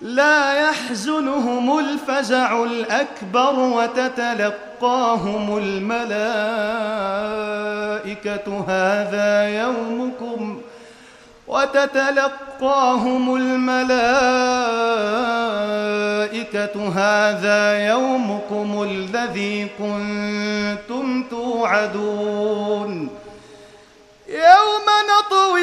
لا يحزنهم الفزع الأكبر وتتلقاهم الملائكة. هذا يومكم. وتتلقاهم الملائكة. هذا يومكم الذي كنتم توعدون. يوم نطوي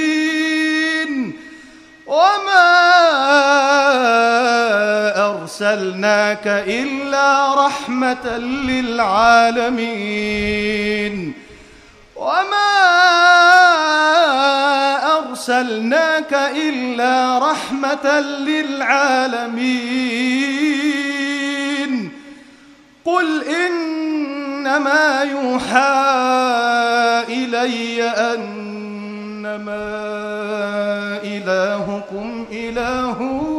أرسلناك إلا رحمة للعالمين. وما أرسلناك إلا رحمة للعالمين. قل إنما يوحى إلي أنما إلهكم إله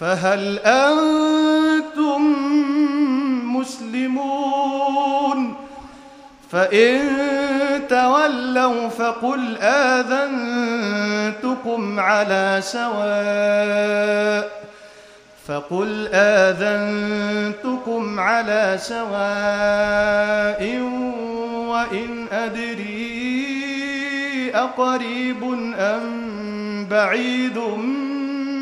فهل أنتم مسلمون؟ فإن تولوا فقل آذنتكم على سواء. فقل آذنتكم على سواء وإن أدري أقريب أم بعيد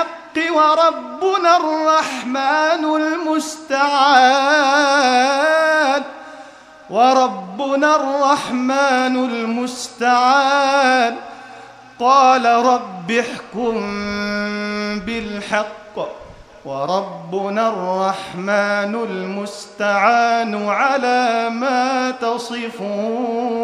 بالحق وربنا الرحمن المستعان. وربنا الرحمن المستعان. قال رب احكم بالحق. وربنا الرحمن المستعان على ما تصفون.